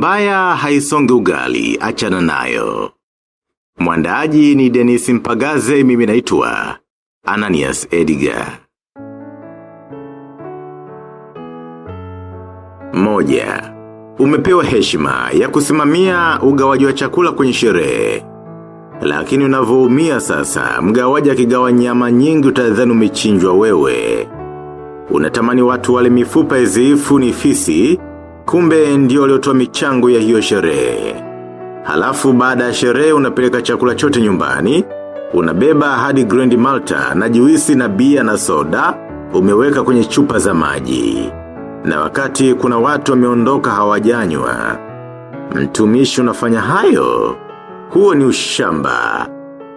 mbaya haisongi ugali, achana nayo. Mwandaaji ni Dennis Mpagaze mimi naitwa Ananias Edgar. Moja. Umepewa heshima ya kusimamia ugawaji wa chakula kwenye sherehe. Lakini unavyoumia sasa, mgawaji akigawa nyama nyingi utadhani umechinjwa wewe. Unatamani watu wale mifupa izifu ni fisi, kumbe ndio waliotoa michango ya hiyo sherehe. Halafu baada ya sherehe unapeleka chakula chote nyumbani, unabeba hadi Grand Malta na juisi na bia na soda, umeweka kwenye chupa za maji. Na wakati kuna watu wameondoka hawajanywa. Mtumishi unafanya hayo, huo ni ushamba.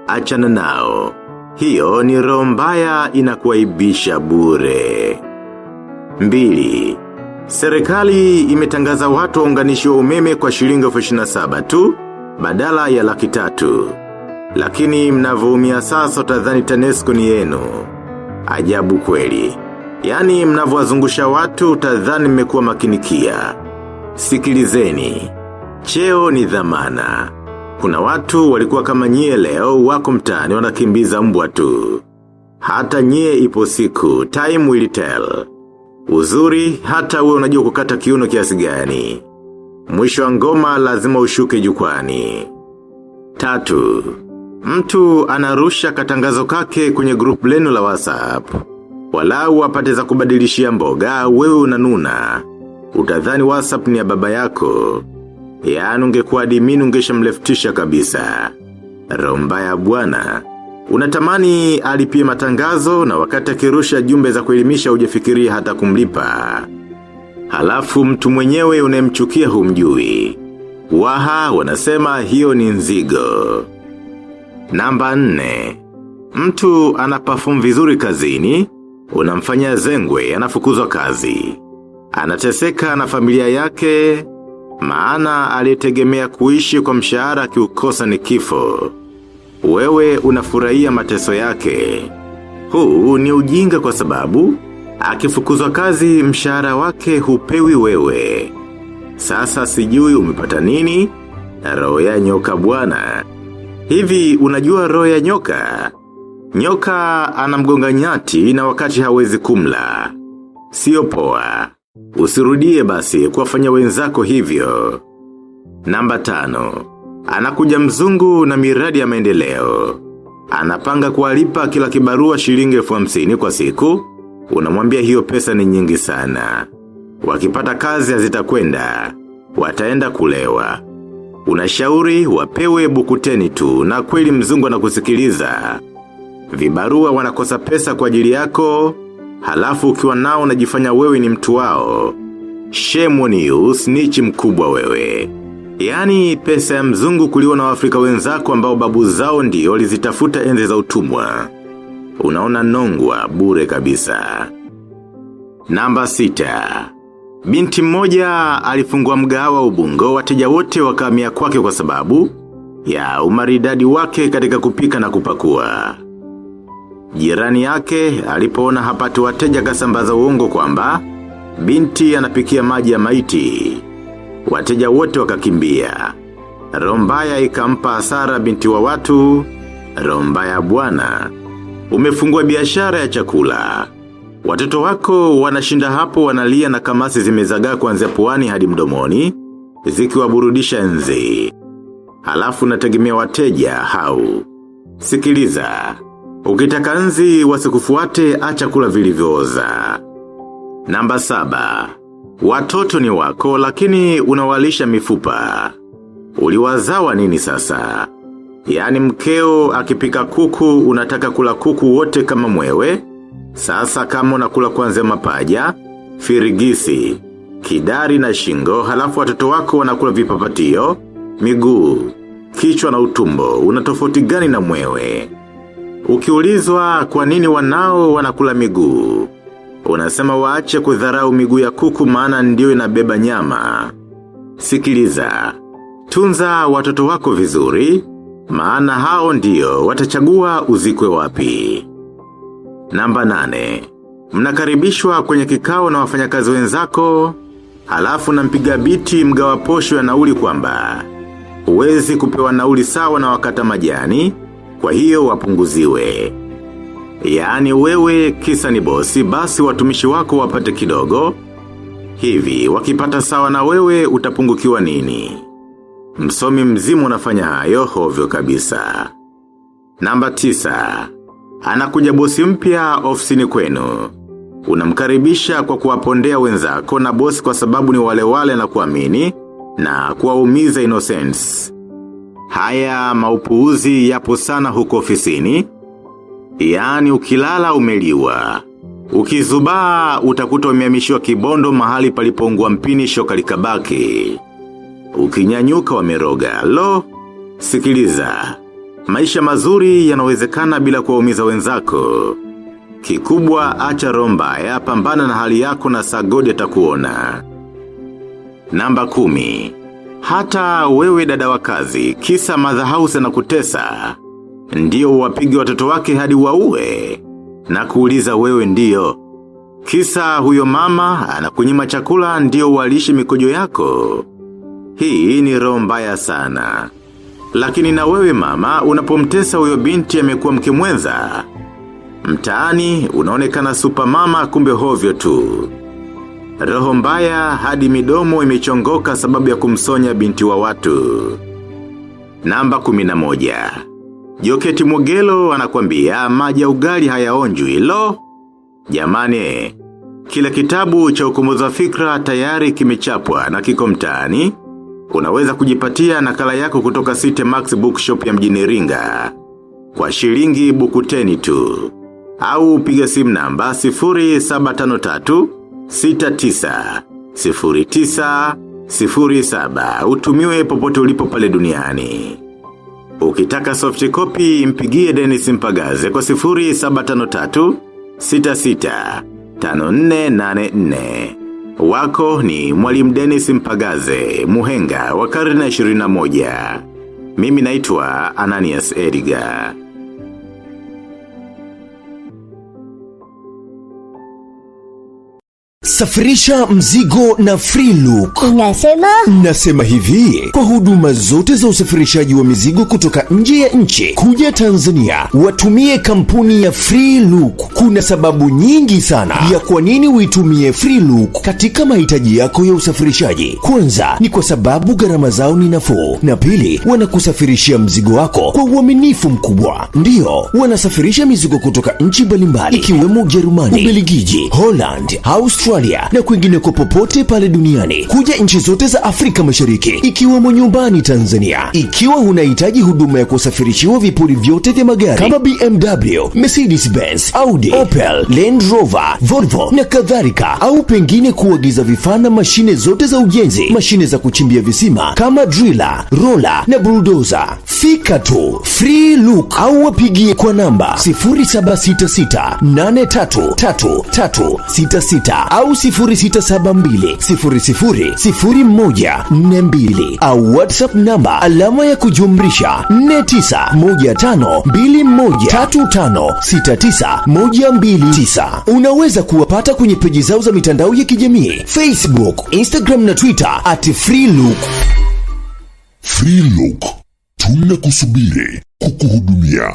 Achana nao. Hiyo ni roho mbaya inakuaibisha bure. Mbili. Serikali imetangaza watu waunganishi wa umeme kwa shilingi elfu ishirini na saba tu, badala ya laki tatu. Lakini mnavyoumia sasa utadhani TANESCO ni yenu. Ajabu kweli. Yani mnavyowazungusha watu utadhani mmekuwa makinikia. Sikilizeni. Cheo ni dhamana. Kuna watu walikuwa kama nyie leo wako mtaani wanakimbiza mbwa tu. Hata nyie ipo siku, time will tell. Uzuri, hata uwe unajua kukata kiuno kiasi gani. Mwisho wa ngoma lazima ushuke jukwani. Tatu. Mtu anarusha katangazo kake kwenye group lenu la WhatsApp. Walau apate za kubadilishia mboga, wewe unanuna. Utadhani WhatsApp ni ya baba yako. Yaani ungekuwa admin ungeshamleftisha kabisa. Romba ya bwana. Unatamani alipie matangazo na wakati akirusha jumbe za kuelimisha hujafikiria hata kumlipa. Halafu mtu mwenyewe unemchukia humjui. Waha wanasema hiyo ni nzigo. Namba nne. Mtu anapafumu vizuri kazini, unamfanya zengwe anafukuzwa kazi. Anateseka na familia yake, maana alitegemea kuishi kwa mshahara kiukosa ni kifo. Wewe unafurahia mateso yake. Huu ni ujinga kwa sababu, akifukuzwa kazi mshahara wake hupewi wewe. Sasa sijui umepata nini? Roho ya nyoka bwana. Hivi unajua roho ya nyoka? Nyoka anamgonga nyati na wakati hawezi kumla. Sio poa. Usirudie basi kuwafanya wenzako hivyo. Namba tano. Anakuja mzungu na miradi ya maendeleo. Anapanga kuwalipa kila kibarua shilingi elfu hamsini kwa siku. Unamwambia hiyo pesa ni nyingi sana. Wakipata kazi hazitakwenda. Wataenda kulewa. Unashauri wapewe bukuteni tu na kweli mzungu anakusikiliza. Vibarua wanakosa pesa kwa ajili yako, halafu ukiwa nao unajifanya wewe ni mtu wao. Shame on you, snitch mkubwa wewe. Yaani pesa ya mzungu kuliwa na Afrika wenzako ambao babu zao ndio walizitafuta enzi za utumwa. Unaona nongwa bure kabisa. Namba sita. Binti mmoja alifungua mgawa ubungo wateja wote wakamia kwake kwa sababu ya umaridadi wake katika kupika na kupakua. Jirani yake alipoona hapati wateja kasambaza uongo kwamba binti anapikia maji ya maiti. Wateja wote wakakimbia. Rombaya ikampa Sara binti wa watu. Rombaya bwana. Umefungua biashara ya chakula. Watoto wako wanashinda hapo wanalia na kamasi zimezagaa kuanzia puani hadi mdomoni, zikiwaburudisha nzi. Halafu nategemea wateja hau. Sikiliza. Ukitaka nzi wasikufuate acha kula vilivyooza. Namba saba. Watoto ni wako lakini unawalisha mifupa. Uliwazawa nini sasa? Yani mkeo akipika kuku unataka kula kuku wote kama mwewe? Sasa kama unakula kwanza mapaja, firigisi, kidari na shingo, halafu watoto wako wanakula vipapatio, miguu, kichwa na utumbo, unatofauti gani na mwewe? Ukiulizwa kwa nini wanao wanakula miguu? Unasema waache kudharau miguu ya kuku maana ndio inabeba nyama. Sikiliza. Tunza watoto wako vizuri, maana hao ndio watachagua uzikwe wapi. Namba nane. Mnakaribishwa kwenye kikao na wafanyakazi wenzako, Halafu nampiga biti mgawa posho ya nauli kwamba huwezi kupewa nauli sawa na wakata majani, kwa hiyo wapunguziwe. Yaani wewe kisa ni bosi basi watumishi wako wapate kidogo, hivi wakipata sawa na wewe utapungukiwa nini? Msomi mzimu unafanya hayo hovyo kabisa. Namba tisa. Anakuja bosi mpya ofisini kwenu. Unamkaribisha kwa kuwapondea wenzako na bosi kwa sababu ni wale wale na kuamini na kuwaumiza innocence. Haya maupuuzi yapo sana huko ofisini. Yaani ukilala umeliwa. Ukizubaa utakuta umehamishiwa kibondo mahali palipongua mpini shoka likabaki. Ukinyanyuka wameroga. Lo, sikiliza. Maisha mazuri yanawezekana bila kuwaumiza wenzako. Kikubwa acha romba ya pambana na hali yako na sagodi atakuona. Namba kumi. Hata wewe dada wa kazi, kisa house na kutesa. Ndiyo wapige watoto wake hadi waue. Na kuuliza wewe ndiyo. Kisa huyo mama anakunyima chakula ndiyo walishi mikojo yako. Hii ni roho mbaya sana. Lakini na wewe mama unapomtesa huyo binti amekuwa mke mwenza. Mtaani unaonekana super mama kumbe hovyo tu. Roho mbaya hadi midomo imechongoka sababu ya kumsonya binti wa watu. Namba kuminamoja. Joketi Mogelo anakwambia maji ya ugali hayaonjwi lo. Jamani, kila kitabu cha ukombozi wa fikra tayari kimechapwa na kiko mtaani. Unaweza kujipatia nakala yako kutoka site Max Bookshop ya mjini Iringa Kwa shilingi bukuteni tu. Au piga simu namba 0753 69 09 07 utumiwe popote ulipo pale duniani. Ukitaka soft copy mpigie Dennis Mpagaze kwa 0753 66 5484. Wako ni mwalimu Dennis Mpagaze, muhenga wa karne 21. Mimi naitwa Ananias Edgar. Safirisha mzigo na Freelook. Unasema? Nasema hivi, kwa huduma zote za usafirishaji wa mizigo kutoka nje ya nchi kuja Tanzania, watumie kampuni ya Freelook. Kuna sababu nyingi sana ya kwa nini uitumie Freelook katika mahitaji yako ya usafirishaji. Kwanza ni kwa sababu gharama zao ni nafuu, na pili wanakusafirishia mzigo wako kwa uaminifu mkubwa. Ndiyo, wanasafirisha mizigo kutoka nchi mbalimbali ikiwemo Ujerumani, Ubelgiji, Holland, Australia na kwingineko popote pale duniani kuja nchi zote za Afrika Mashariki ikiwemo nyumbani Tanzania. Ikiwa unahitaji huduma ya kusafirishiwa vipuri vyote vya magari kama BMW, Mercedes Benz, Audi, Opel, Land Rover, Volvo na kadhalika, au pengine kuagiza vifaa na mashine zote za ujenzi, mashine za kuchimbia visima kama driller, roller na bulldozer, fika tu Free Look au wapigie kwa namba 0766833366 au 0672000142 au WhatsApp namba alama ya kujumrisha 4915213569 Unaweza kuwapata kwenye peji zao za mitandao ya kijamii Facebook, Instagram na Twitter at Freelook. Freelook, tunakusubiri kukuhudumia.